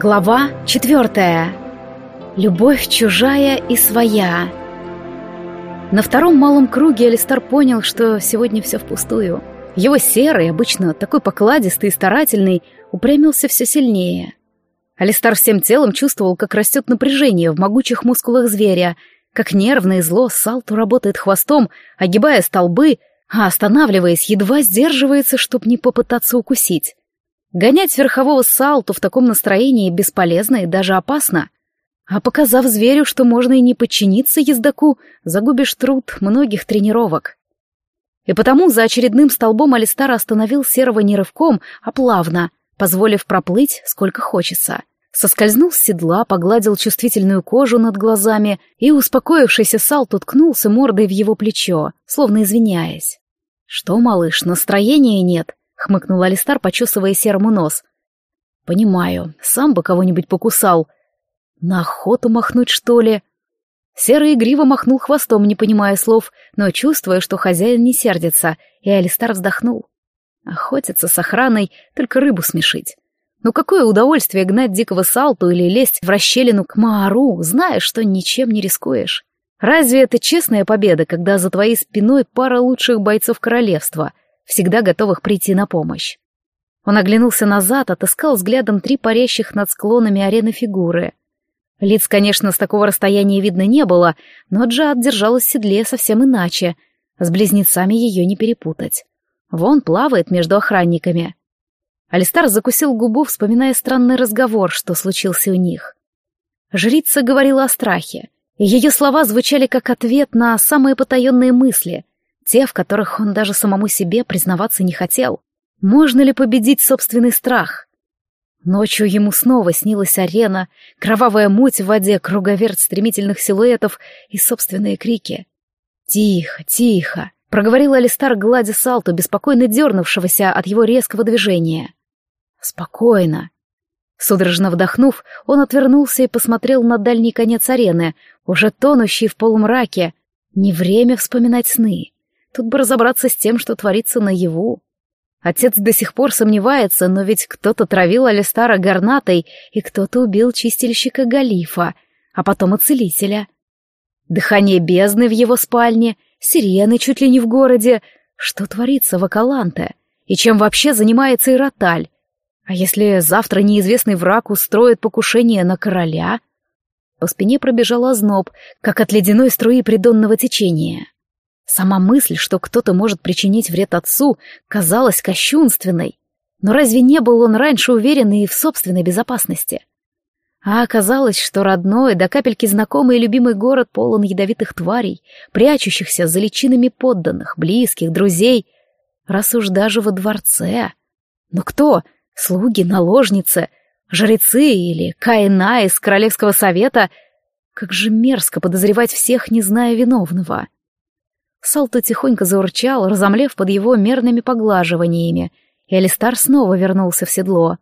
Глава четвертая. Любовь чужая и своя. На втором малом круге Алистар понял, что сегодня все впустую. Его серый, обычно такой покладистый и старательный, упрямился все сильнее. Алистар всем телом чувствовал, как растет напряжение в могучих мускулах зверя, как нервно и зло Салту работает хвостом, огибая столбы, а останавливаясь, едва сдерживается, чтобы не попытаться укусить. Гонять верхового салту в таком настроении бесполезно и даже опасно. А показав зверю, что можно и не подчиниться ездаку, загубишь труд многих тренировок. И потому за очередным столбом Алистара остановил серого не рывком, а плавно, позволив проплыть сколько хочется. Соскользнул с седла, погладил чувствительную кожу над глазами, и успокоившийся Салт уткнулся мордой в его плечо, словно извиняясь. «Что, малыш, настроения нет?» — хмыкнул Алистар, почесывая серому нос. «Понимаю, сам бы кого-нибудь покусал. На охоту махнуть, что ли?» Серый игриво махнул хвостом, не понимая слов, но чувствуя, что хозяин не сердится, и Алистар вздохнул. Охотиться с охраной, только рыбу смешить. Ну какое удовольствие гнать дикого салту или лезть в расщелину к Маару, зная, что ничем не рискуешь. Разве это честная победа, когда за твоей спиной пара лучших бойцов королевства — всегда готовых прийти на помощь. Он оглянулся назад, отыскал взглядом три парящих над склонами арены фигуры. Лиц, конечно, с такого расстояния видно не было, но Джад держалась в седле совсем иначе. С близнецами ее не перепутать. Вон плавает между охранниками. Алистар закусил губу, вспоминая странный разговор, что случился у них. Жрица говорила о страхе, ее слова звучали как ответ на самые потаенные мысли, те, в которых он даже самому себе признаваться не хотел. Можно ли победить собственный страх? Ночью ему снова снилась арена, кровавая муть в воде, круговерть стремительных силуэтов и собственные крики. «Тихо, тихо!» — проговорил Алистар, гладя Салту, беспокойно дернувшегося от его резкого движения. «Спокойно!» Судорожно вдохнув, он отвернулся и посмотрел на дальний конец арены, уже тонущий в полумраке. Не время вспоминать сны. Тут бы разобраться с тем, что творится наяву. Отец до сих пор сомневается, но ведь кто-то травил Алистара горнатой, и кто-то убил чистильщика Галифа, а потом и целителя. Дыхание бездны в его спальне, сирены чуть ли не в городе. Что творится в Акаланте? И чем вообще занимается Ироталь? А если завтра неизвестный враг устроит покушение на короля? По спине пробежал озноб, как от ледяной струи придонного течения. Сама мысль, что кто-то может причинить вред отцу, казалась кощунственной. Но разве не был он раньше уверен и в собственной безопасности? А оказалось, что родной, до капельки знакомый и любимый город полон ядовитых тварей, прячущихся за личинами подданных, близких, друзей, раз уж даже во дворце. Но кто? Слуги, наложницы, жрецы или каина из Королевского совета? Как же мерзко подозревать всех, не зная виновного. Салто тихонько заурчал, разомлев под его мерными поглаживаниями, и Алистар снова вернулся в седло.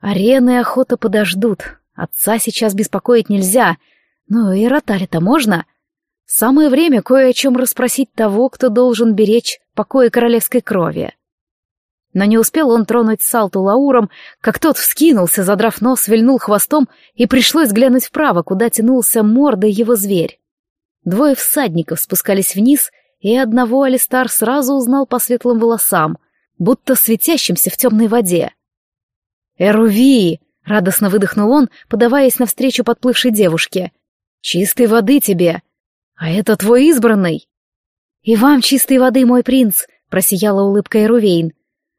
Арены и охота подождут. Отца сейчас беспокоить нельзя. Но и ротали-то можно. Самое время кое о чем расспросить того, кто должен беречь покои королевской крови. Но не успел он тронуть Салту Лауром, как тот вскинулся, задрав нос, вильнул хвостом, и пришлось глянуть вправо, куда тянулся мордой его зверь. Двое всадников спускались вниз, и одного Алистар сразу узнал по светлым волосам, будто светящимся в темной воде. «Эруви!» — радостно выдохнул он, подаваясь навстречу подплывшей девушке. «Чистой воды тебе! А это твой избранный!» «И вам чистой воды, мой принц!» — просияла улыбка Эрувейн.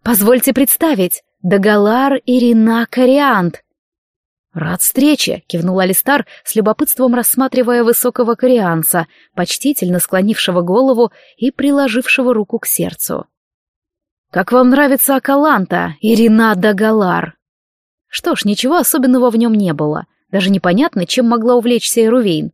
«Позвольте представить, Дагалар Ирина Кориант!» «Рад встрече!» — кивнул Алистар, с любопытством рассматривая высокого корианца, почтительно склонившего голову и приложившего руку к сердцу. «Как вам нравится Акаланта, Ирина Дагалар?» Что ж, ничего особенного в нем не было. Даже непонятно, чем могла увлечься Эрувейн.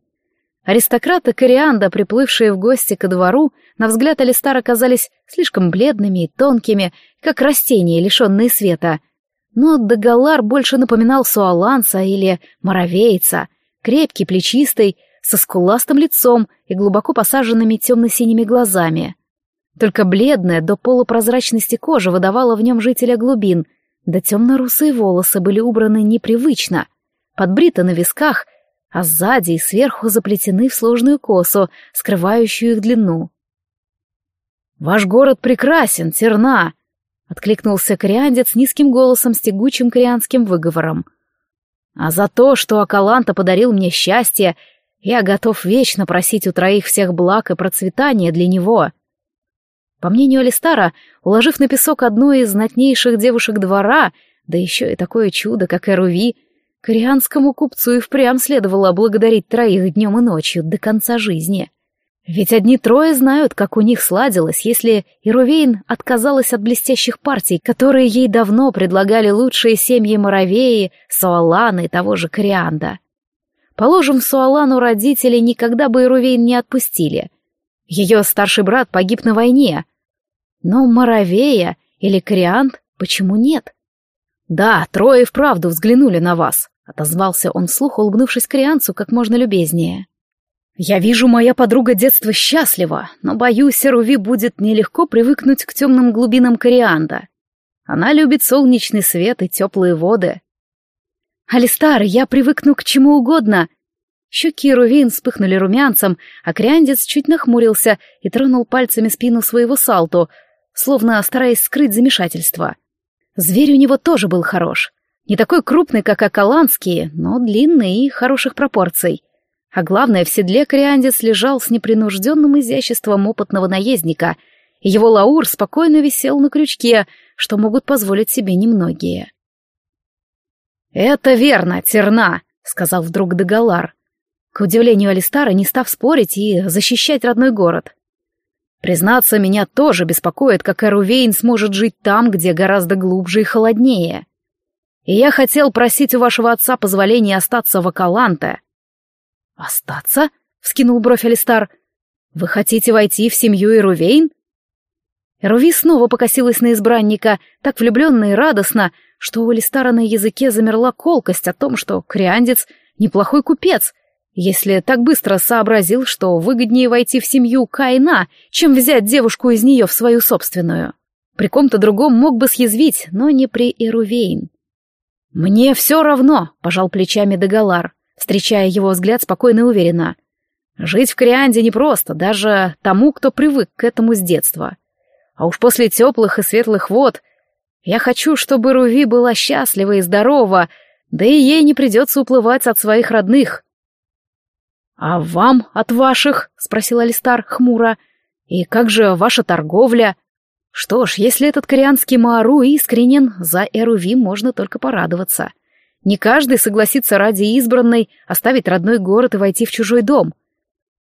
Аристократы Корианда, приплывшие в гости ко двору, на взгляд Алистара казались слишком бледными и тонкими, как растения, лишенные света — но Дагалар больше напоминал суаланца или моровейца, крепкий, плечистый, со скуластым лицом и глубоко посаженными темно-синими глазами. Только бледная до полупрозрачности кожа выдавала в нем жителя глубин, да темно-русые волосы были убраны непривычно, подбриты на висках, а сзади и сверху заплетены в сложную косу, скрывающую их длину. «Ваш город прекрасен, терна!» — откликнулся кориандец низким голосом с тягучим корианским выговором. «А за то, что Акаланта подарил мне счастье, я готов вечно просить у троих всех благ и процветания для него». По мнению Алистара, уложив на песок одну из знатнейших девушек двора, да еще и такое чудо, как Эруви, корианскому купцу и впрямь следовало благодарить троих днем и ночью до конца жизни. Ведь одни трое знают, как у них сладилось, если Ирувейн отказалась от блестящих партий, которые ей давно предлагали лучшие семьи Моровеи, Суалана и того же Корианда. Положим, Суалану родители никогда бы Ирувейн не отпустили. Ее старший брат погиб на войне. Но Моровея или Корианд почему нет? Да, трое вправду взглянули на вас, отозвался он вслух, улыбнувшись Корианцу как можно любезнее. Я вижу, моя подруга детства счастлива, но, боюсь, Руви будет нелегко привыкнуть к темным глубинам корианда. Она любит солнечный свет и теплые воды. Алистар, я привыкну к чему угодно. Щеки Рувин вспыхнули румянцем, а Криандец чуть нахмурился и тронул пальцами спину своего салту, словно стараясь скрыть замешательство. Зверь у него тоже был хорош. Не такой крупный, как акаланские, но длинный и хороших пропорций. А главное, в седле Кориандец лежал с непринужденным изяществом опытного наездника, его лаур спокойно висел на крючке, что могут позволить себе немногие. «Это верно, Терна», — сказал вдруг Дегалар, к удивлению Алистара, не став спорить и защищать родной город. «Признаться, меня тоже беспокоит, как Эрувейн сможет жить там, где гораздо глубже и холоднее. И я хотел просить у вашего отца позволения остаться в Акаланте, «Остаться?» — вскинул бровь Алистар. «Вы хотите войти в семью Эрувейн?» Эруви снова покосилась на избранника, так влюбленно и радостно, что у Алистара на языке замерла колкость о том, что Криандец — неплохой купец, если так быстро сообразил, что выгоднее войти в семью Кайна, чем взять девушку из нее в свою собственную. При ком-то другом мог бы съязвить, но не при Эрувейн. «Мне все равно», — пожал плечами Дегалар встречая его взгляд спокойно и уверенно. Жить в Корианде непросто, даже тому, кто привык к этому с детства. А уж после теплых и светлых вод я хочу, чтобы Руви была счастлива и здорова, да и ей не придется уплывать от своих родных. «А вам от ваших?» — спросил Алистар хмуро. «И как же ваша торговля?» Что ж, если этот корианский Маару искренен, за Эруви можно только порадоваться. Не каждый согласится ради избранной оставить родной город и войти в чужой дом.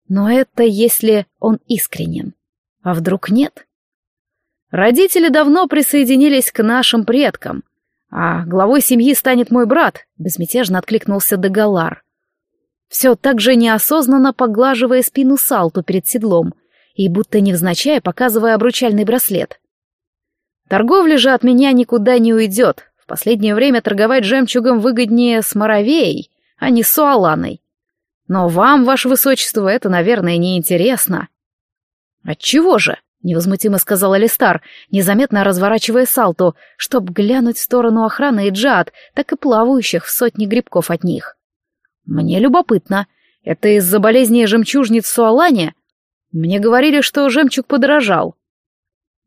Но это если он искренен. А вдруг нет? Родители давно присоединились к нашим предкам, а главой семьи станет мой брат, безмятежно откликнулся Дагалар. Все так же неосознанно поглаживая спину Салту перед седлом и будто невзначай показывая обручальный браслет. Торговля же от меня никуда не уйдет, в последнее время торговать жемчугом выгоднее с Моровеей, а не с Суаланой. Но вам, ваше высочество, это, наверное, не интересно. Отчего же? невозмутимо сказал Алистар, незаметно разворачивая салту, чтоб глянуть в сторону охраны и джад, так и плавающих в сотни грибков от них. Мне любопытно. Это из-за болезни жемчужниц в Суалане? Мне говорили, что жемчуг подорожал.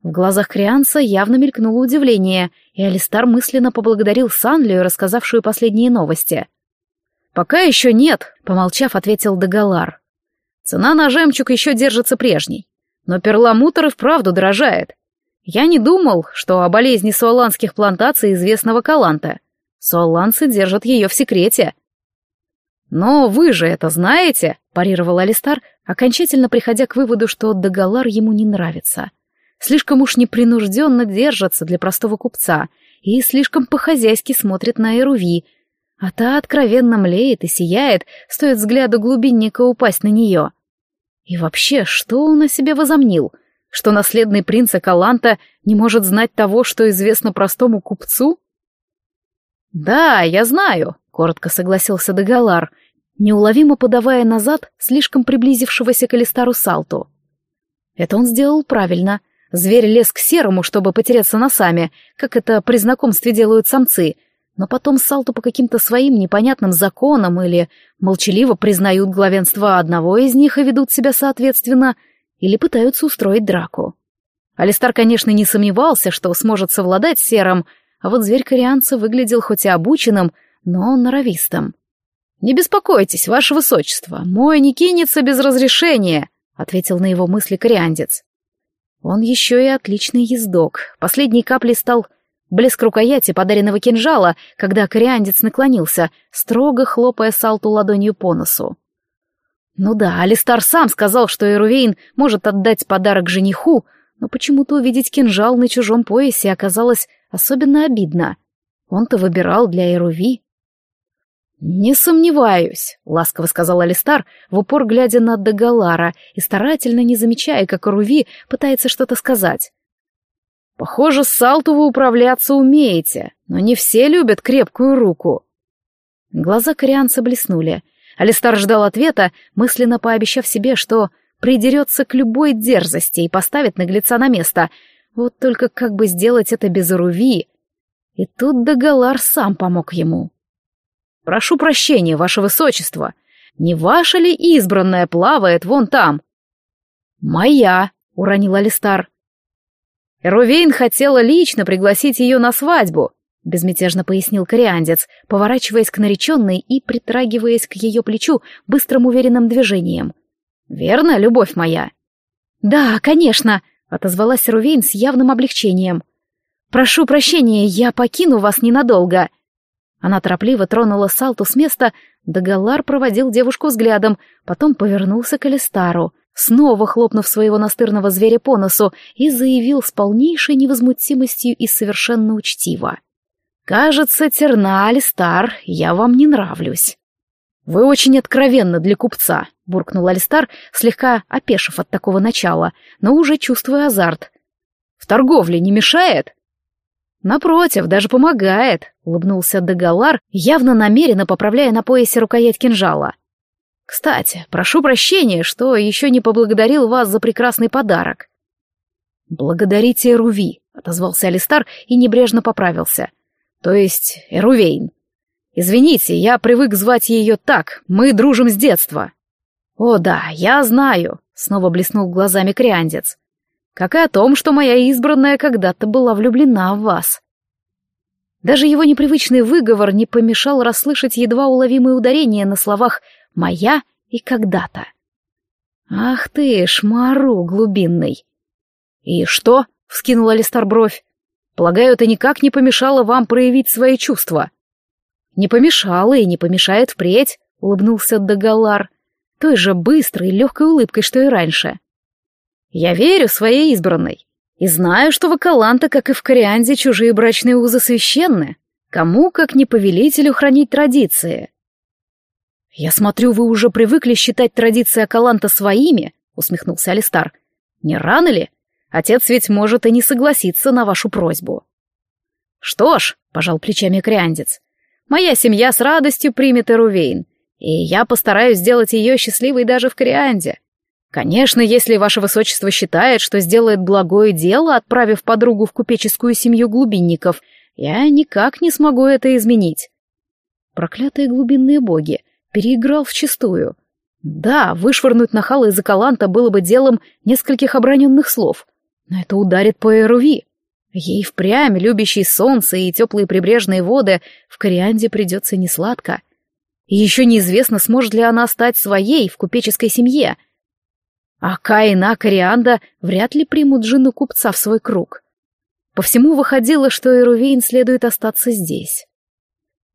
В глазах Крианца явно мелькнуло удивление, и Алистар мысленно поблагодарил Санлию, рассказавшую последние новости. «Пока еще нет», — помолчав, ответил Дагалар. «Цена на жемчуг еще держится прежней, но перламутр и вправду дорожает. Я не думал, что о болезни суаланских плантаций известного Каланта. Суаланцы держат ее в секрете». «Но вы же это знаете», — парировал Алистар, окончательно приходя к выводу, что Дагалар ему не нравится слишком уж непринужденно держится для простого купца и слишком по-хозяйски смотрит на Эруви, а та откровенно млеет и сияет, стоит взгляду глубинника упасть на нее. И вообще, что он о себе возомнил? Что наследный принц Акаланта не может знать того, что известно простому купцу? «Да, я знаю», — коротко согласился Дагалар, неуловимо подавая назад слишком приблизившегося к Алистару Салту. Это он сделал правильно, Зверь лез к серому, чтобы потеряться носами, как это при знакомстве делают самцы, но потом Салту по каким-то своим непонятным законам или молчаливо признают главенство одного из них и ведут себя соответственно, или пытаются устроить драку. Алистар, конечно, не сомневался, что сможет совладать с Серым, а вот зверь корианца выглядел хоть и обученным, но норовистым. «Не беспокойтесь, ваше высочество, мой не кинется без разрешения», — ответил на его мысли кориандец. Он еще и отличный ездок. Последней каплей стал блеск рукояти подаренного кинжала, когда кориандец наклонился, строго хлопая Салту ладонью по носу. Ну да, Алистар сам сказал, что Эрувейн может отдать подарок жениху, но почему-то увидеть кинжал на чужом поясе оказалось особенно обидно. Он-то выбирал для Эруви. «Не сомневаюсь», — ласково сказал Алистар, в упор глядя на Дагалара и старательно не замечая, как Эруви пытается что-то сказать. «Похоже, с Салту вы управляться умеете, но не все любят крепкую руку». Глаза корианца блеснули. Алистар ждал ответа, мысленно пообещав себе, что придерется к любой дерзости и поставит наглеца на место. Вот только как бы сделать это без Руви? И тут Дагалар сам помог ему. «Прошу прощения, ваше высочество. Не ваша ли избранная плавает вон там?» «Моя», — уронил Алистар. Эрувейн хотела лично пригласить ее на свадьбу, безмятежно пояснил кориандец, поворачиваясь к нареченной и притрагиваясь к ее плечу быстрым уверенным движением. Верно, любовь моя? Да, конечно, отозвалась Рувейн с явным облегчением. Прошу прощения, я покину вас ненадолго. Она торопливо тронула Салту с места, Дагалар проводил девушку взглядом, потом повернулся к Алистару, снова хлопнув своего настырного зверя по носу, и заявил с полнейшей невозмутимостью и совершенно учтиво. «Кажется, Терна, Алистар, я вам не нравлюсь». «Вы очень откровенны для купца», — буркнул Алистар, слегка опешив от такого начала, но уже чувствуя азарт. «В торговле не мешает?» «Напротив, даже помогает», — улыбнулся Дагалар, явно намеренно поправляя на поясе рукоять кинжала. «Кстати, прошу прощения, что еще не поблагодарил вас за прекрасный подарок». «Благодарите Руви», — отозвался Алистар и небрежно поправился. «То есть Эрувейн. Извините, я привык звать ее так, мы дружим с детства. О да, я знаю, снова блеснул глазами Криандец. Как и о том, что моя избранная когда-то была влюблена в вас. Даже его непривычный выговор не помешал расслышать едва уловимые ударения на словах «моя» и «когда-то». «Ах ты, шмару глубинный!» «И что?» — вскинула Алистар бровь. «Полагаю, это никак не помешало вам проявить свои чувства». «Не помешало и не помешает впредь», — улыбнулся Дагалар, той же быстрой легкой улыбкой, что и раньше. «Я верю своей избранной и знаю, что в Акаланте, как и в Корианде, чужие брачные узы священны. Кому, как не повелителю, хранить традиции?» «Я смотрю, вы уже привыкли считать традиции Акаланта своими», — усмехнулся Алистар. «Не рано ли? Отец ведь может и не согласиться на вашу просьбу». «Что ж», — пожал плечами Криандец, Моя семья с радостью примет Эрувейн, и я постараюсь сделать ее счастливой даже в Корианде. Конечно, если ваше высочество считает, что сделает благое дело, отправив подругу в купеческую семью глубинников, я никак не смогу это изменить. Проклятые глубинные боги, переиграл вчистую. Да, вышвырнуть нахала из Акаланта было бы делом нескольких оброненных слов, но это ударит по Эруви. Ей впрямь, любящей солнце и теплые прибрежные воды, в Корианде придется несладко. И еще неизвестно, сможет ли она стать своей в купеческой семье. А Каина Корианда вряд ли примут жену купца в свой круг. По всему выходило, что Эрувейн следует остаться здесь.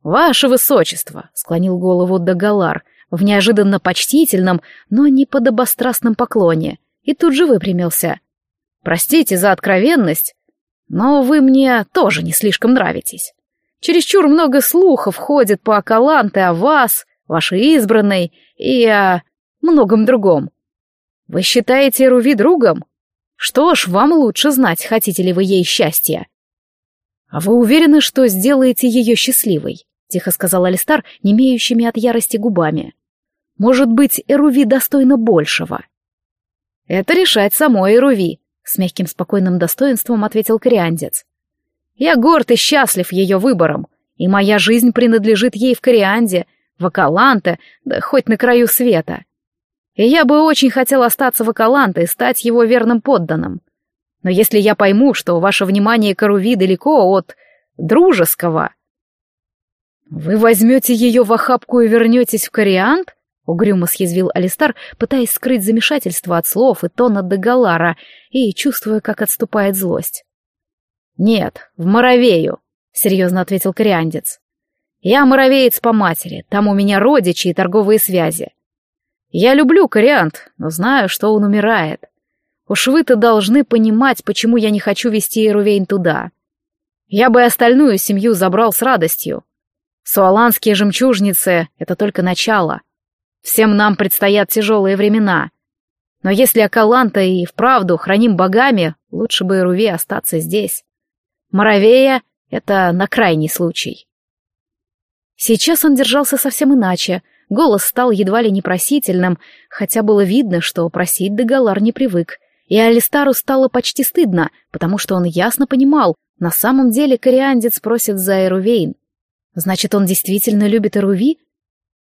«Ваше высочество!» — склонил голову Дагалар в неожиданно почтительном, но не подобострастном поклоне, и тут же выпрямился. «Простите за откровенность, но вы мне тоже не слишком нравитесь. Чересчур много слухов ходит по Акаланте о вас, вашей избранной и о многом другом. Вы считаете Руви другом? Что ж, вам лучше знать, хотите ли вы ей счастья. А вы уверены, что сделаете ее счастливой? Тихо сказал Алистар, не имеющими от ярости губами. Может быть, Эруви достойна большего. Это решать самой Эруви, с мягким спокойным достоинством ответил кориандец. Я горд и счастлив ее выбором, И моя жизнь принадлежит ей в Корианде, в Акаланте, да хоть на краю света. И я бы очень хотел остаться в Акаланте и стать его верным подданным. Но если я пойму, что ваше внимание к Аруви далеко от дружеского... Вы возьмете ее в охапку и вернетесь в Кориант? Угрюмо съязвил Алистар, пытаясь скрыть замешательство от слов и тона Дагалара и чувствуя, как отступает злость. «Нет, в Моровею», — серьезно ответил кориандец. «Я моровеец по матери, там у меня родичи и торговые связи. Я люблю кориант, но знаю, что он умирает. Уж вы-то должны понимать, почему я не хочу вести Эрувейн туда. Я бы остальную семью забрал с радостью. Суаланские жемчужницы — это только начало. Всем нам предстоят тяжелые времена. Но если Акаланта и вправду храним богами, лучше бы Эруве остаться здесь. Моровея — это на крайний случай. Сейчас он держался совсем иначе. Голос стал едва ли непросительным, хотя было видно, что просить Дегалар не привык. И Алистару стало почти стыдно, потому что он ясно понимал, на самом деле кориандец просит за Эрувейн. Значит, он действительно любит Эруви?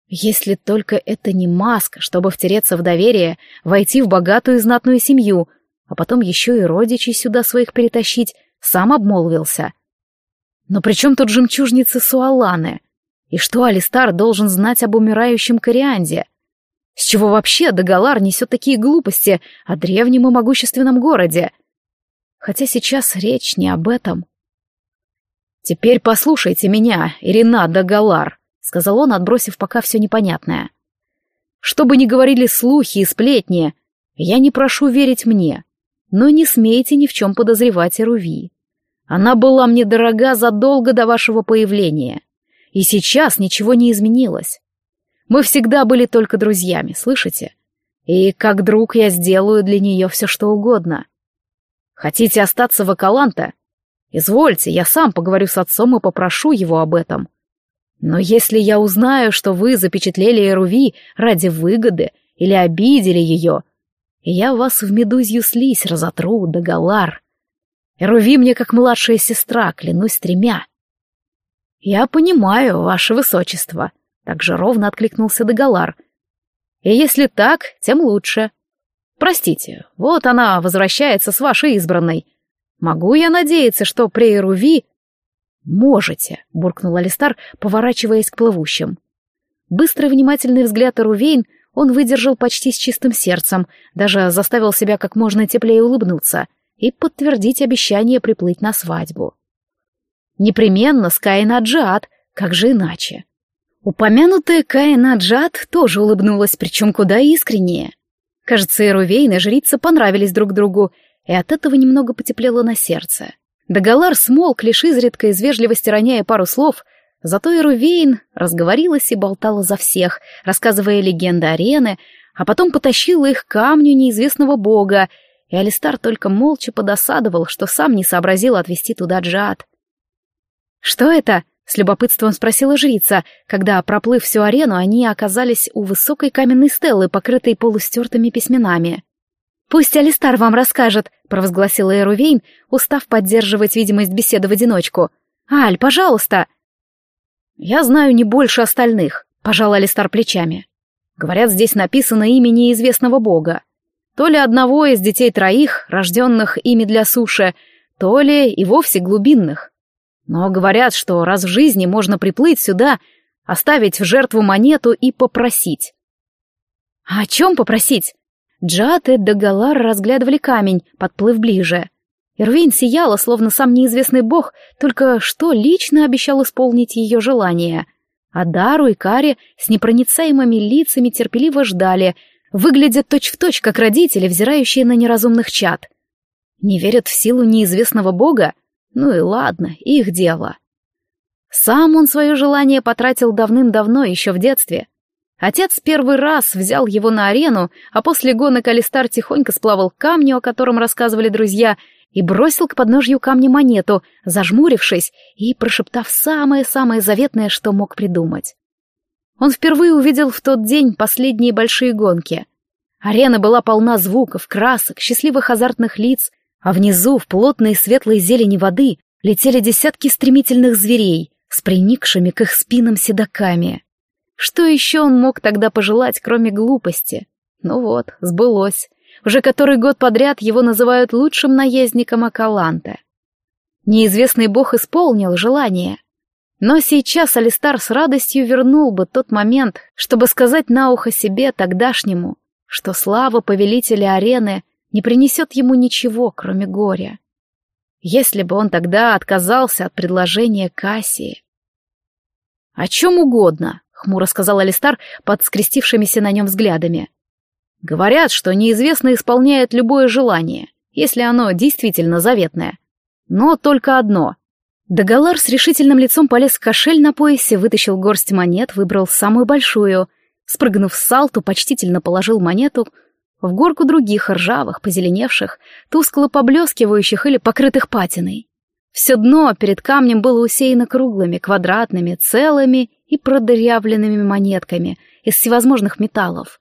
Если только это не маска, чтобы втереться в доверие, войти в богатую и знатную семью, а потом еще и родичей сюда своих перетащить, сам обмолвился. Но при чем тут жемчужницы Суаланы? И что Алистар должен знать об умирающем Корианде? С чего вообще Дагалар несет такие глупости о древнем и могущественном городе? Хотя сейчас речь не об этом. «Теперь послушайте меня, Ирина Дагалар», — сказал он, отбросив пока все непонятное. «Что бы ни говорили слухи и сплетни, я не прошу верить мне, но не смейте ни в чем подозревать Эруви. Она была мне дорога задолго до вашего появления, и сейчас ничего не изменилось. Мы всегда были только друзьями, слышите? И как друг я сделаю для нее все, что угодно. Хотите остаться в Акаланте? Извольте, я сам поговорю с отцом и попрошу его об этом. Но если я узнаю, что вы запечатлели Эруви ради выгоды или обидели ее, я вас в медузью слизь разотру, доголар. Эруви мне как младшая сестра, клянусь тремя. Я понимаю, ваше высочество, так же ровно откликнулся доголар. И если так, тем лучше. Простите, вот она возвращается с вашей избранной. Могу я надеяться, что при Эруви «Можете», — буркнул Алистар, поворачиваясь к плывущим. Быстрый внимательный взгляд Рувейн он выдержал почти с чистым сердцем, даже заставил себя как можно теплее улыбнуться и подтвердить обещание приплыть на свадьбу. Непременно с Каина Джад, как же иначе? Упомянутая Каина Джад тоже улыбнулась, причем куда искреннее. Кажется, и Рувейн и жрица понравились друг другу, и от этого немного потеплело на сердце. Догалар смолк, лишь изредка из вежливости роняя пару слов, зато Эрувейн разговорилась и болтала за всех, рассказывая легенды арены, а потом потащила их к камню неизвестного бога, и Алистар только молча подосадовал, что сам не сообразил отвести туда Джад. «Что это?» — с любопытством спросила жрица, когда, проплыв всю арену, они оказались у высокой каменной стелы, покрытой полустертыми письменами. «Пусть Алистар вам расскажет», — провозгласила Эрувейн, устав поддерживать видимость беседы в одиночку. «Аль, пожалуйста!» «Я знаю не больше остальных», — пожал Алистар плечами. «Говорят, здесь написано имя неизвестного бога. То ли одного из детей троих, рожденных ими для суши, то ли и вовсе глубинных. Но говорят, что раз в жизни можно приплыть сюда, оставить в жертву монету и попросить». «А о чем попросить?» Джат и Дагалар разглядывали камень, подплыв ближе. Ирвин сияла, словно сам неизвестный бог, только что лично обещал исполнить ее желание. А Дару и Кари с непроницаемыми лицами терпеливо ждали, выглядят точь-в-точь, точь, как родители, взирающие на неразумных чад. Не верят в силу неизвестного бога? Ну и ладно, их дело. Сам он свое желание потратил давным-давно, еще в детстве. Отец первый раз взял его на арену, а после гонок Алистар тихонько сплавал к камню, о котором рассказывали друзья, и бросил к подножью камня монету, зажмурившись и прошептав самое-самое заветное, что мог придумать. Он впервые увидел в тот день последние большие гонки. Арена была полна звуков, красок, счастливых азартных лиц, а внизу, в плотной светлой зелени воды, летели десятки стремительных зверей, с приникшими к их спинам седоками. Что еще он мог тогда пожелать, кроме глупости? Ну вот, сбылось. Уже который год подряд его называют лучшим наездником Акаланте. Неизвестный бог исполнил желание. Но сейчас Алистар с радостью вернул бы тот момент, чтобы сказать на ухо себе тогдашнему, что слава повелителя арены не принесет ему ничего, кроме горя. Если бы он тогда отказался от предложения Кассии. «О чем угодно», — хмуро сказал Алистар под скрестившимися на нем взглядами. Говорят, что неизвестно исполняет любое желание, если оно действительно заветное. Но только одно. Дагалар с решительным лицом полез в кошель на поясе, вытащил горсть монет, выбрал самую большую. Спрыгнув с салту, почтительно положил монету в горку других ржавых, позеленевших, тускло поблескивающих или покрытых патиной. Все дно перед камнем было усеяно круглыми, квадратными, целыми и продырявленными монетками из всевозможных металлов.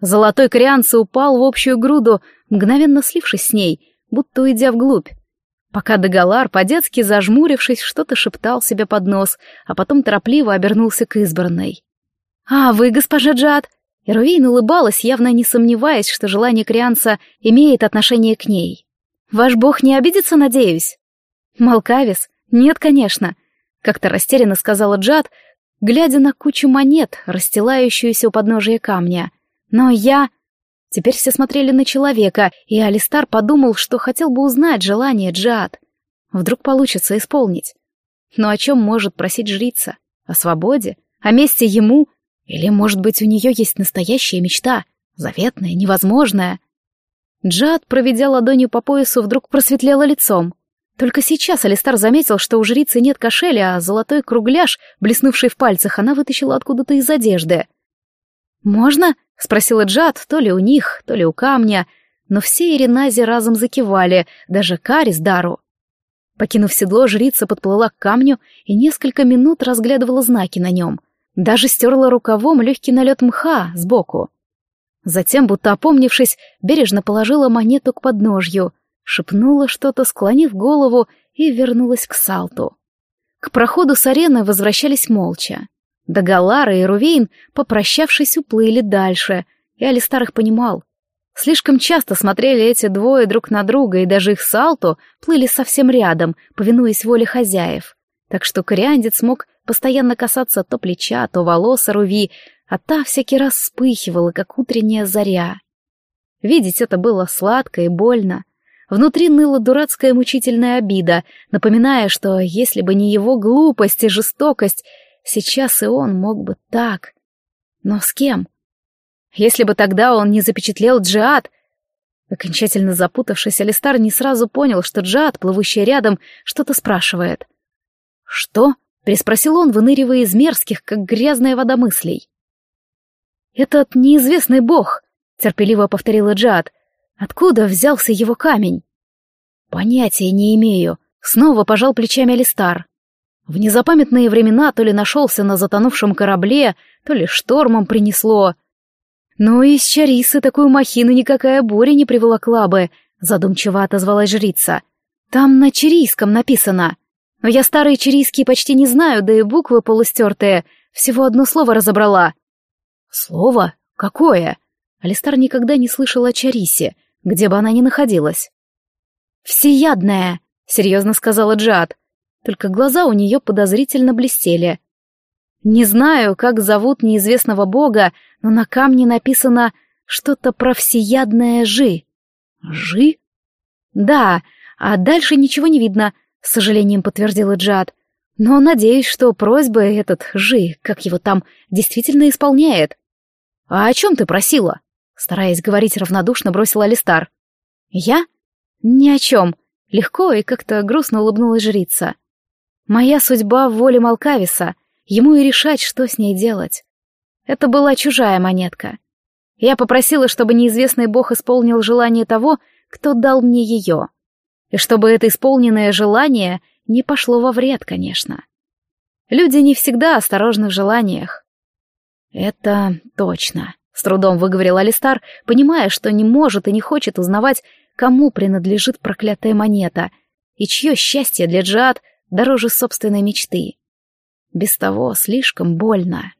Золотой корианцы упал в общую груду, мгновенно слившись с ней, будто уйдя вглубь. Пока Дагалар, по-детски зажмурившись, что-то шептал себе под нос, а потом торопливо обернулся к избранной. «А вы, госпожа Джад?» Ирувейн улыбалась, явно не сомневаясь, что желание Крианца имеет отношение к ней. «Ваш бог не обидится, надеюсь?» «Малкавис? Нет, конечно», — как-то растерянно сказала Джад, глядя на кучу монет, расстилающуюся у подножия камня — но я... Теперь все смотрели на человека, и Алистар подумал, что хотел бы узнать желание Джад. Вдруг получится исполнить. Но о чем может просить жрица? О свободе? О месте ему? Или, может быть, у нее есть настоящая мечта? Заветная, невозможная? Джад, проведя ладонью по поясу, вдруг просветлела лицом. Только сейчас Алистар заметил, что у жрицы нет кошеля, а золотой кругляш, блеснувший в пальцах, она вытащила откуда-то из одежды. «Можно?» — спросила Джад, то ли у них, то ли у камня, но все Иринази разом закивали, даже Карис Дару. Покинув седло, жрица подплыла к камню и несколько минут разглядывала знаки на нем, даже стерла рукавом легкий налет мха сбоку. Затем, будто опомнившись, бережно положила монету к подножью, шепнула что-то, склонив голову, и вернулась к Салту. К проходу с арены возвращались молча. Дагалара и Рувейн, попрощавшись, уплыли дальше, и Алистар их понимал. Слишком часто смотрели эти двое друг на друга, и даже их салту плыли совсем рядом, повинуясь воле хозяев. Так что кориандец мог постоянно касаться то плеча, то волоса Руви, а та всякий раз вспыхивала, как утренняя заря. Видеть это было сладко и больно. Внутри ныла дурацкая мучительная обида, напоминая, что если бы не его глупость и жестокость, Сейчас и он мог бы так. Но с кем? Если бы тогда он не запечатлел Джиад... Окончательно запутавшись, Алистар не сразу понял, что Джиад, плывущий рядом, что-то спрашивает. «Что?» — переспросил он, выныривая из мерзких, как грязная вода мыслей. «Этот неизвестный бог», — терпеливо повторила Джиад. «Откуда взялся его камень?» «Понятия не имею», — снова пожал плечами Алистар. В незапамятные времена то ли нашелся на затонувшем корабле, то ли штормом принесло. «Ну, из Чарисы такую махину никакая буря не приволокла бы», — задумчиво отозвалась жрица. «Там на чарийском написано. Но я старые чарийские почти не знаю, да и буквы полустертые. Всего одно слово разобрала». «Слово? Какое?» Алистар никогда не слышал о Чарисе, где бы она ни находилась. «Всеядная», — серьезно сказала Джад только глаза у нее подозрительно блестели. Не знаю, как зовут неизвестного бога, но на камне написано что-то про всеядное жи. Жи? Да, а дальше ничего не видно, с сожалением подтвердила Джад. Но надеюсь, что просьбы этот жи, как его там, действительно исполняет. А о чем ты просила? Стараясь говорить равнодушно, бросила Алистар. Я? Ни о чем. Легко и как-то грустно улыбнулась жрица. Моя судьба в воле Малкависа, ему и решать, что с ней делать. Это была чужая монетка. Я попросила, чтобы неизвестный бог исполнил желание того, кто дал мне ее. И чтобы это исполненное желание не пошло во вред, конечно. Люди не всегда осторожны в желаниях. Это точно, с трудом выговорил Алистар, понимая, что не может и не хочет узнавать, кому принадлежит проклятая монета, и чье счастье для Джад дороже собственной мечты. без того слишком больно.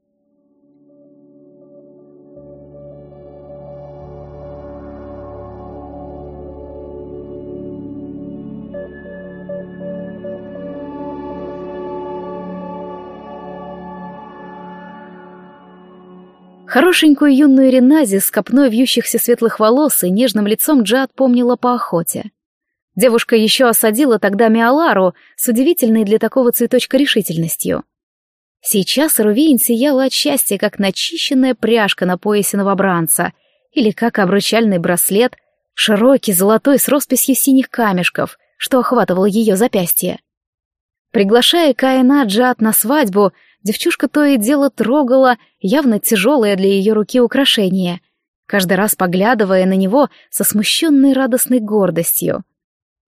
Хорошенькую юную Ренази с копной вьющихся светлых волос и нежным лицом Джад помнила по охоте. Девушка еще осадила тогда Миалару с удивительной для такого цветочка решительностью. Сейчас Рувейн сияла от счастья, как начищенная пряжка на поясе новобранца, или как обручальный браслет, широкий, золотой, с росписью синих камешков, что охватывало ее запястье. Приглашая Каина Джад на свадьбу, девчушка то и дело трогала явно тяжелое для ее руки украшение, каждый раз поглядывая на него со смущенной радостной гордостью.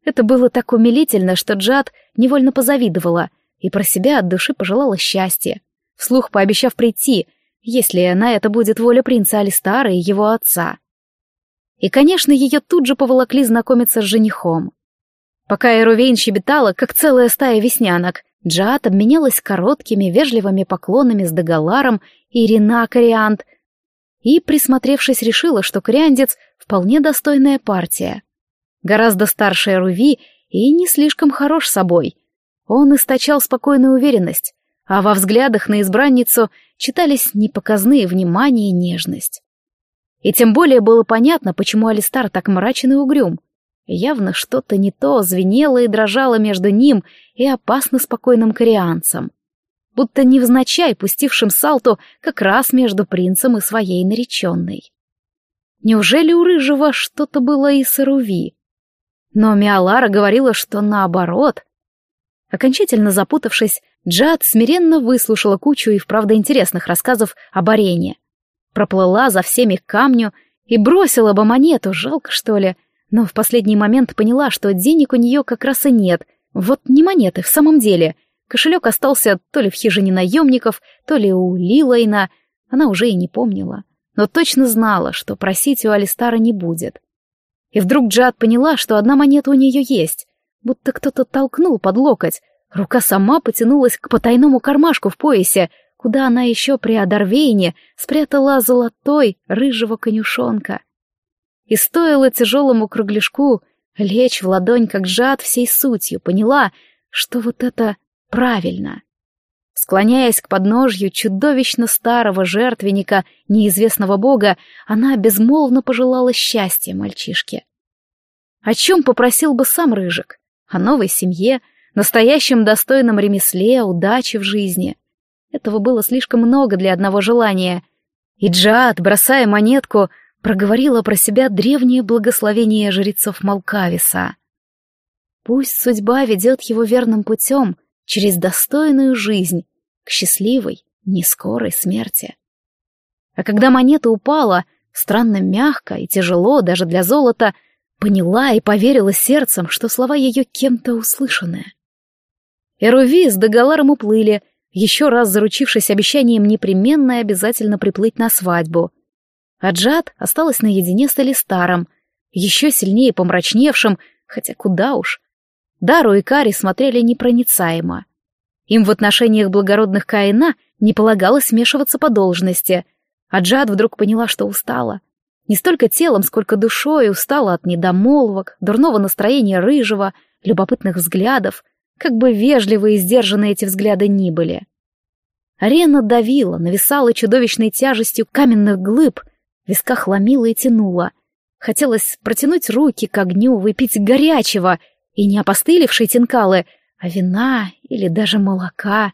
Это было так умилительно, что Джад невольно позавидовала и про себя от души пожелала счастья, вслух пообещав прийти, если на это будет воля принца Алистара и его отца. И, конечно, ее тут же поволокли знакомиться с женихом. Пока Эрувейн щебетала, как целая стая веснянок, Джад обменялась короткими, вежливыми поклонами с Дегаларом и Рина Кориант, и, присмотревшись, решила, что Кориандец — вполне достойная партия. Гораздо старше Руви и не слишком хорош собой. Он источал спокойную уверенность, а во взглядах на избранницу читались непоказные внимание и нежность. И тем более было понятно, почему Алистар так мрачен и угрюм. Явно что-то не то звенело и дрожало между ним и опасно спокойным корианцем. Будто невзначай пустившим салту как раз между принцем и своей нареченной. Неужели у Рыжего что-то было и с Ируви? Но Миалара говорила, что наоборот. Окончательно запутавшись, Джад смиренно выслушала кучу и вправду интересных рассказов об арене. Проплыла за всеми к камню и бросила бы монету, жалко что ли, но в последний момент поняла, что денег у нее как раз и нет. Вот не монеты, в самом деле. Кошелек остался то ли в хижине наемников, то ли у Лилайна. Она уже и не помнила. Но точно знала, что просить у Алистара не будет. И вдруг Джад поняла, что одна монета у нее есть. Будто кто-то толкнул под локоть. Рука сама потянулась к потайному кармашку в поясе, куда она еще при Адарвейне спрятала золотой рыжего конюшонка и стоило тяжелому кругляшку лечь в ладонь, как жад всей сутью, поняла, что вот это правильно. Склоняясь к подножью чудовищно старого жертвенника неизвестного бога, она безмолвно пожелала счастья мальчишке. О чем попросил бы сам Рыжик? О новой семье, настоящем достойном ремесле, удаче в жизни. Этого было слишком много для одного желания. И Джад, бросая монетку, проговорила про себя древнее благословение жрецов Малкависа. Пусть судьба ведет его верным путем через достойную жизнь к счастливой, нескорой смерти. А когда монета упала, странно мягко и тяжело даже для золота, поняла и поверила сердцем, что слова ее кем-то услышаны. Эруви с Дагаларом уплыли, еще раз заручившись обещанием непременно и обязательно приплыть на свадьбу — а Джад осталась наедине с Алистаром, еще сильнее помрачневшим, хотя куда уж. Дару и Кари смотрели непроницаемо. Им в отношениях благородных Каина не полагалось смешиваться по должности, а Джад вдруг поняла, что устала. Не столько телом, сколько душой устала от недомолвок, дурного настроения рыжего, любопытных взглядов, как бы вежливые и сдержанные эти взгляды ни были. Арена давила, нависала чудовищной тяжестью каменных глыб — в висках ломило и тянуло. Хотелось протянуть руки к огню, выпить горячего, и не опостылевшие тинкалы, а вина или даже молока.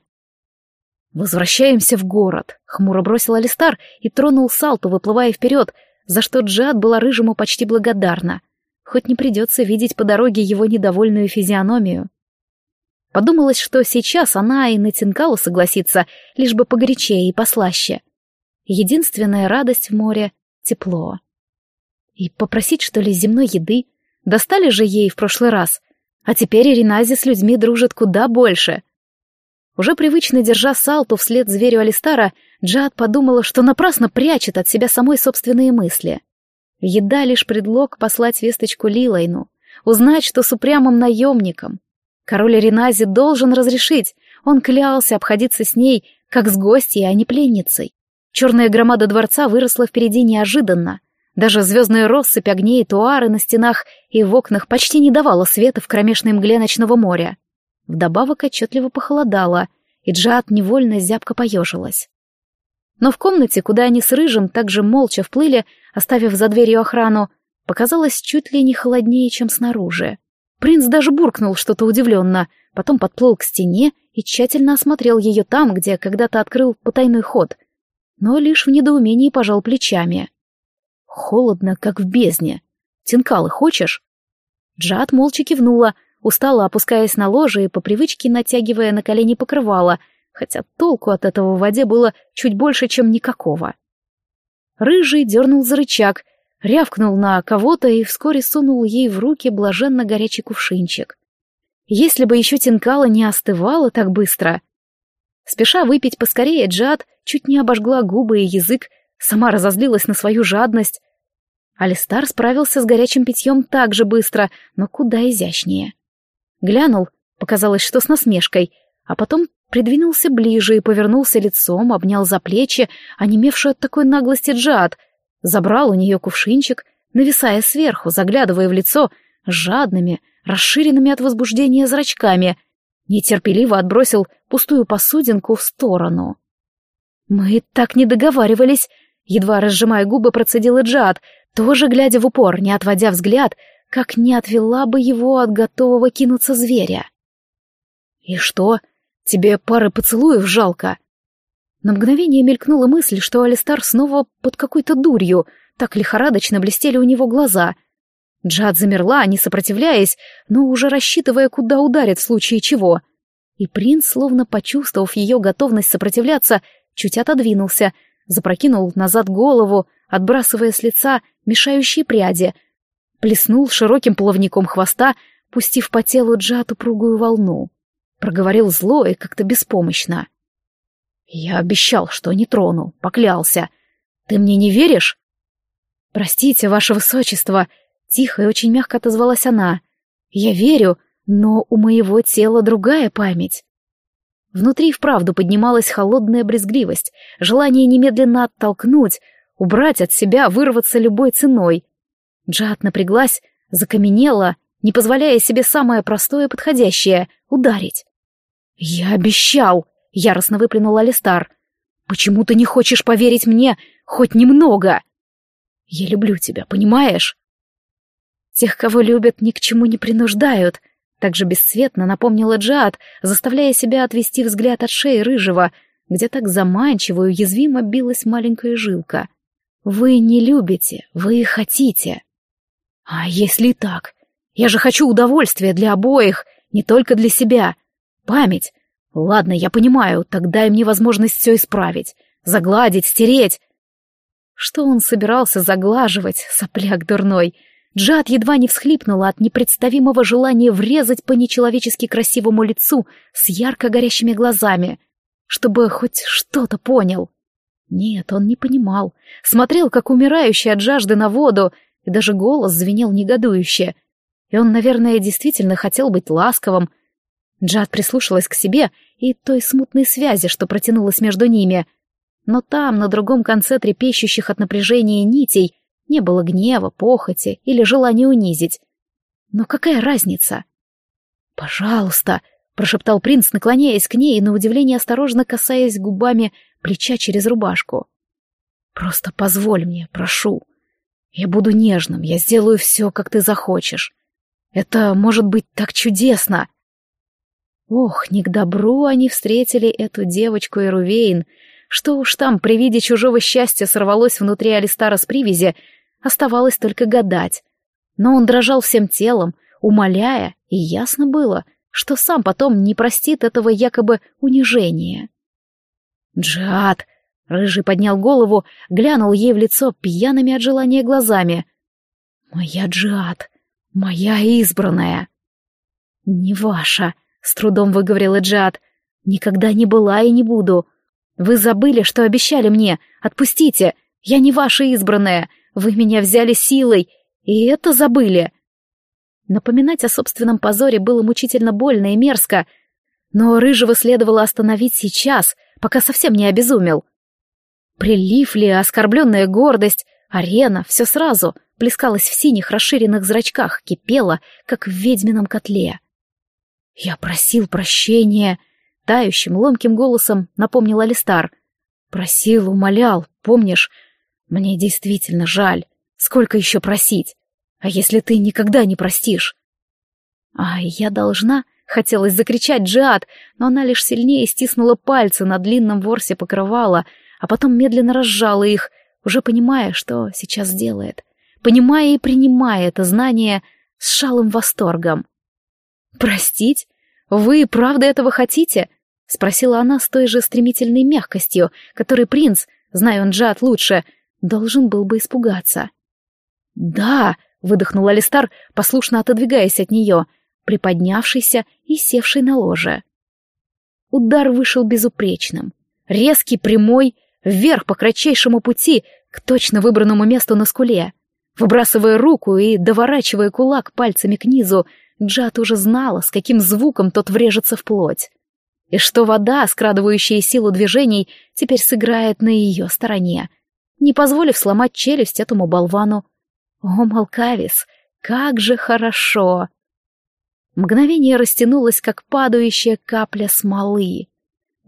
«Возвращаемся в город», — хмуро бросил Алистар и тронул Салту, выплывая вперед, за что Джад была рыжему почти благодарна. Хоть не придется видеть по дороге его недовольную физиономию. Подумалось, что сейчас она и на Тинкалу согласится, лишь бы погорячее и послаще. Единственная радость в море тепло. И попросить, что ли, земной еды? Достали же ей в прошлый раз. А теперь Иринази с людьми дружит куда больше. Уже привычно держа Салту вслед зверю Алистара, Джад подумала, что напрасно прячет от себя самой собственные мысли. Еда — лишь предлог послать весточку Лилайну, узнать, что с упрямым наемником. Король Иринази должен разрешить, Он клялся обходиться с ней, как с гостьей, а не пленницей. Черная громада дворца выросла впереди неожиданно. Даже звездная россыпь огней туары на стенах и в окнах почти не давала света в кромешной мгле ночного моря. Вдобавок отчетливо похолодало, и Джад невольно зябко поежилась. Но в комнате, куда они с Рыжим также молча вплыли, оставив за дверью охрану, показалось чуть ли не холоднее, чем снаружи. Принц даже буркнул что-то удивленно, потом подплыл к стене и тщательно осмотрел ее там, где когда-то открыл потайной ход, но лишь в недоумении пожал плечами. Холодно, как в бездне. Тинкалы хочешь? Джад молча кивнула, устала опускаясь на ложе и по привычке натягивая на колени покрывало, хотя толку от этого в воде было чуть больше, чем никакого. Рыжий дернул за рычаг, рявкнул на кого-то и вскоре сунул ей в руки блаженно горячий кувшинчик. Если бы еще Тинкала не остывала так быстро. Спеша выпить поскорее, Джад чуть не обожгла губы и язык, сама разозлилась на свою жадность. Алистар справился с горячим питьем так же быстро, но куда изящнее. Глянул, показалось, что с насмешкой, а потом придвинулся ближе и повернулся лицом, обнял за плечи, онемевшую от такой наглости Джад, забрал у нее кувшинчик, нависая сверху, заглядывая в лицо жадными, расширенными от возбуждения зрачками, нетерпеливо отбросил пустую посудинку в сторону. «Мы так не договаривались», — едва разжимая губы, процедила Джад, тоже глядя в упор, не отводя взгляд, как не отвела бы его от готового кинуться зверя. «И что?» Тебе пары поцелуев жалко. На мгновение мелькнула мысль, что Алистар снова под какой-то дурью, так лихорадочно блестели у него глаза. Джад замерла, не сопротивляясь, но уже рассчитывая, куда ударит в случае чего. И принц, словно почувствовав ее готовность сопротивляться, чуть отодвинулся, запрокинул назад голову, отбрасывая с лица мешающие пряди, плеснул широким плавником хвоста, пустив по телу Джад упругую волну. Проговорил зло и как-то беспомощно. Я обещал, что не трону, поклялся. Ты мне не веришь? Простите, ваше высочество, тихо и очень мягко отозвалась она. Я верю, но у моего тела другая память. Внутри вправду поднималась холодная брезгливость, желание немедленно оттолкнуть, убрать от себя, вырваться любой ценой. Джад напряглась, закаменела, не позволяя себе самое простое подходящее — ударить. «Я обещал!» — яростно выплюнул Алистар. «Почему ты не хочешь поверить мне хоть немного?» «Я люблю тебя, понимаешь?» «Тех, кого любят, ни к чему не принуждают», — также бесцветно напомнила Джад, заставляя себя отвести взгляд от шеи рыжего, где так заманчиво и уязвимо билась маленькая жилка. «Вы не любите, вы хотите». «А если так? Я же хочу удовольствия для обоих, не только для себя. Память. Ладно, я понимаю, тогда дай мне возможность все исправить. Загладить, стереть. Что он собирался заглаживать, сопляк дурной? Джад едва не всхлипнула от непредставимого желания врезать по нечеловечески красивому лицу с ярко горящими глазами, чтобы хоть что-то понял. Нет, он не понимал. Смотрел, как умирающий от жажды на воду, и даже голос звенел негодующе. И он, наверное, действительно хотел быть ласковым, Джад прислушалась к себе и той смутной связи, что протянулась между ними. Но там, на другом конце трепещущих от напряжения нитей, не было гнева, похоти или желания унизить. Но какая разница? «Пожалуйста», — прошептал принц, наклоняясь к ней и на удивление осторожно касаясь губами плеча через рубашку. «Просто позволь мне, прошу. Я буду нежным, я сделаю все, как ты захочешь. Это может быть так чудесно!» Ох, не к добру они встретили эту девочку Эрувейн. Что уж там, при виде чужого счастья сорвалось внутри Алистара с привязи, оставалось только гадать. Но он дрожал всем телом, умоляя, и ясно было, что сам потом не простит этого якобы унижения. «Джад!» — Рыжий поднял голову, глянул ей в лицо пьяными от желания глазами. «Моя Джад! Моя избранная!» «Не ваша!» — с трудом выговорила Джад. «Никогда не была и не буду. Вы забыли, что обещали мне. Отпустите. Я не ваша избранная. Вы меня взяли силой. И это забыли». Напоминать о собственном позоре было мучительно больно и мерзко. Но Рыжего следовало остановить сейчас, пока совсем не обезумел. Прилив ли оскорбленная гордость, арена, все сразу, плескалась в синих расширенных зрачках, кипела, как в ведьмином котле. «Я просил прощения», — тающим, ломким голосом напомнил Алистар. «Просил, умолял, помнишь? Мне действительно жаль. Сколько еще просить? А если ты никогда не простишь?» «А я должна?» — хотелось закричать Джиад, но она лишь сильнее стиснула пальцы на длинном ворсе покрывала, а потом медленно разжала их, уже понимая, что сейчас делает, понимая и принимая это знание с шалым восторгом. «Простить? Вы правда этого хотите?» — спросила она с той же стремительной мягкостью, которой принц, зная он Джад лучше, должен был бы испугаться. «Да!» — выдохнул Алистар, послушно отодвигаясь от нее, приподнявшийся и севший на ложе. Удар вышел безупречным. Резкий, прямой, вверх по кратчайшему пути, к точно выбранному месту на скуле. Выбрасывая руку и доворачивая кулак пальцами к низу, Джад уже знала, с каким звуком тот врежется в плоть. И что вода, скрадывающая силу движений, теперь сыграет на ее стороне, не позволив сломать челюсть этому болвану. О, Малкавис, как же хорошо! Мгновение растянулось, как падающая капля смолы.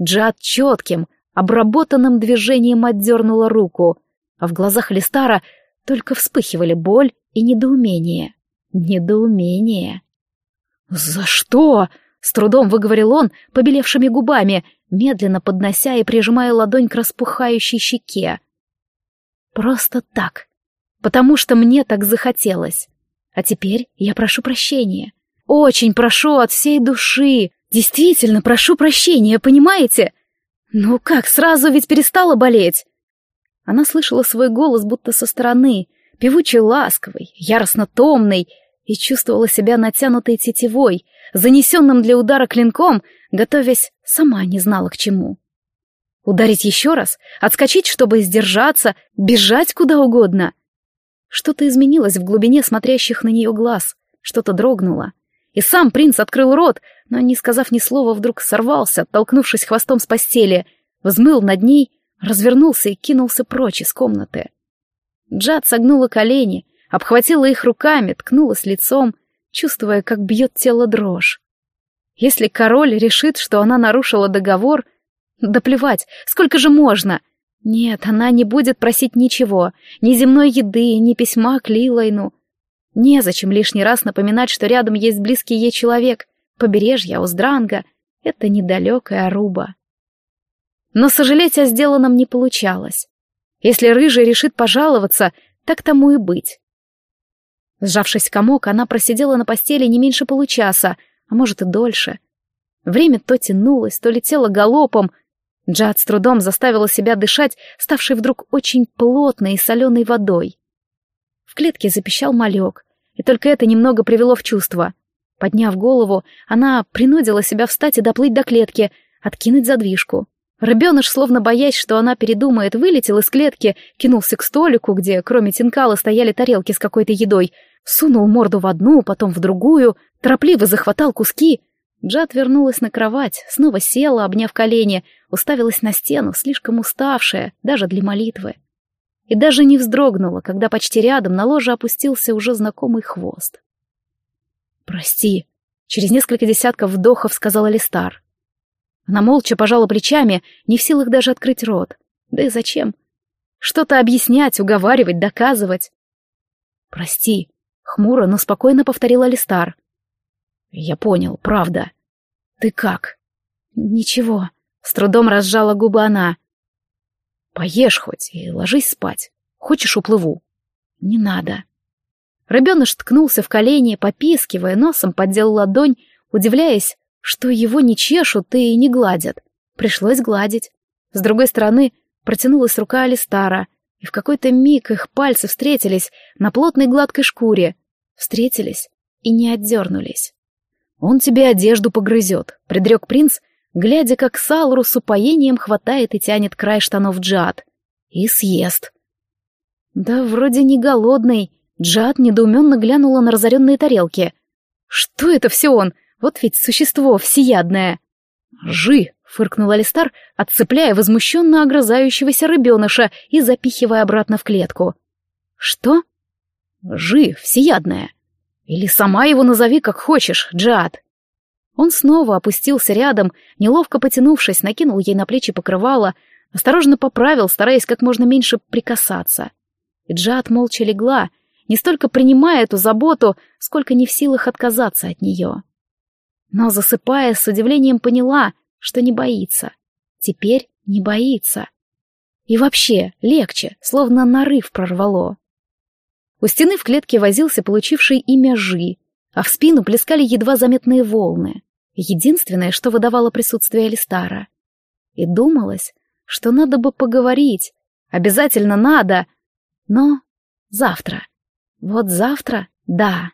Джад четким, обработанным движением отдернула руку, а в глазах Листара только вспыхивали боль и недоумение. Недоумение. «За что?» — с трудом выговорил он, побелевшими губами, медленно поднося и прижимая ладонь к распухающей щеке. «Просто так. Потому что мне так захотелось. А теперь я прошу прощения. Очень прошу от всей души. Действительно прошу прощения, понимаете? Ну как, сразу ведь перестала болеть?» Она слышала свой голос будто со стороны, певучий ласковый, яростно томный, и чувствовала себя натянутой тетивой, занесенным для удара клинком, готовясь сама не знала к чему. Ударить еще раз, отскочить, чтобы сдержаться, бежать куда угодно. Что-то изменилось в глубине смотрящих на нее глаз, что-то дрогнуло. И сам принц открыл рот, но, не сказав ни слова, вдруг сорвался, толкнувшись хвостом с постели, взмыл над ней, развернулся и кинулся прочь из комнаты. Джад согнула колени, обхватила их руками, ткнулась лицом, чувствуя, как бьет тело дрожь. Если король решит, что она нарушила договор, да плевать, сколько же можно? Нет, она не будет просить ничего, ни земной еды, ни письма к Лилайну. Незачем лишний раз напоминать, что рядом есть близкий ей человек, побережье Оздранга — это недалекая Аруба. Но сожалеть о сделанном не получалось. Если Рыжий решит пожаловаться, так тому и быть. Сжавшись в комок, она просидела на постели не меньше получаса, а может и дольше. Время то тянулось, то летело галопом. Джад с трудом заставила себя дышать, ставшей вдруг очень плотной и соленой водой. В клетке запищал малек, и только это немного привело в чувство. Подняв голову, она принудила себя встать и доплыть до клетки, откинуть задвижку. Рыбеныш, словно боясь, что она передумает, вылетел из клетки, кинулся к столику, где кроме тинкала стояли тарелки с какой-то едой, сунул морду в одну, потом в другую, торопливо захватал куски. Джад вернулась на кровать, снова села, обняв колени, уставилась на стену, слишком уставшая, даже для молитвы. И даже не вздрогнула, когда почти рядом на ложе опустился уже знакомый хвост. «Прости», — через несколько десятков вдохов сказала Листар. Она молча пожала плечами, не в силах даже открыть рот. Да и зачем? Что-то объяснять, уговаривать, доказывать. «Прости», — хмуро, но спокойно повторила Алистар. «Я понял, правда. Ты как?» «Ничего», — с трудом разжала губы она. «Поешь хоть и ложись спать. Хочешь, уплыву?» «Не надо». Рыбеныш ткнулся в колени, попискивая, носом поддел ладонь, удивляясь, что его не чешут и не гладят. Пришлось гладить. С другой стороны протянулась рука Алистара, и в какой-то миг их пальцы встретились на плотной гладкой шкуре. Встретились и не отдернулись. «Он тебе одежду погрызет», — предрек принц, глядя, как Салру с упоением хватает и тянет край штанов Джад. «И съест». «Да вроде не голодный», — Джад недоуменно глянула на разоренные тарелки. «Что это все он? Вот ведь существо всеядное. «Жи!» — фыркнул Алистар, отцепляя возмущенно огрызающегося рыбеныша и запихивая обратно в клетку. «Что?» «Жи, всеядная. Или сама его назови как хочешь, Джад». Он снова опустился рядом, неловко потянувшись, накинул ей на плечи покрывало, осторожно поправил, стараясь как можно меньше прикасаться. И Джад молча легла, не столько принимая эту заботу, сколько не в силах отказаться от нее. Но, засыпая, с удивлением поняла, что не боится. Теперь не боится. И вообще легче, словно нарыв прорвало. У стены в клетке возился получивший имя Жи, а в спину плескали едва заметные волны. Единственное, что выдавало присутствие Алистара. И думалось, что надо бы поговорить. Обязательно надо. Но завтра. Вот завтра, да.